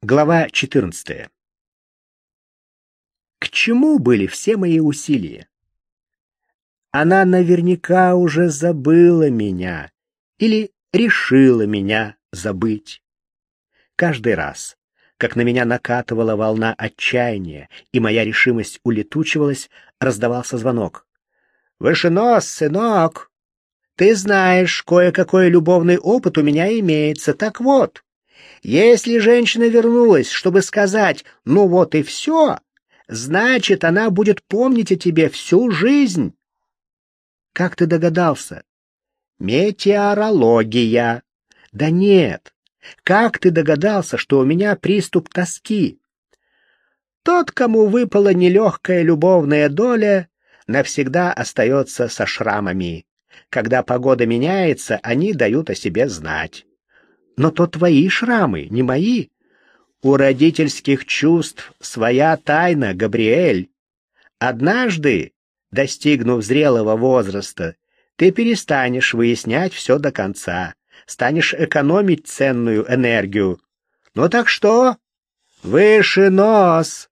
Глава 14. К чему были все мои усилия? Она наверняка уже забыла меня или решила меня забыть. Каждый раз, как на меня накатывала волна отчаяния, и моя решимость улетучивалась, раздавался звонок. «Вышенос, сынок! Ты знаешь, кое-какой любовный опыт у меня имеется. Так вот, если женщина вернулась, чтобы сказать «ну вот и все», значит, она будет помнить о тебе всю жизнь. Как ты догадался? Метеорология. Да нет. Как ты догадался, что у меня приступ тоски? Тот, кому выпала нелегкая любовная доля, навсегда остается со шрамами. Когда погода меняется, они дают о себе знать. Но то твои шрамы, не мои. У родительских чувств своя тайна, Габриэль. Однажды, достигнув зрелого возраста, ты перестанешь выяснять все до конца, станешь экономить ценную энергию. Ну так что? Выше нос!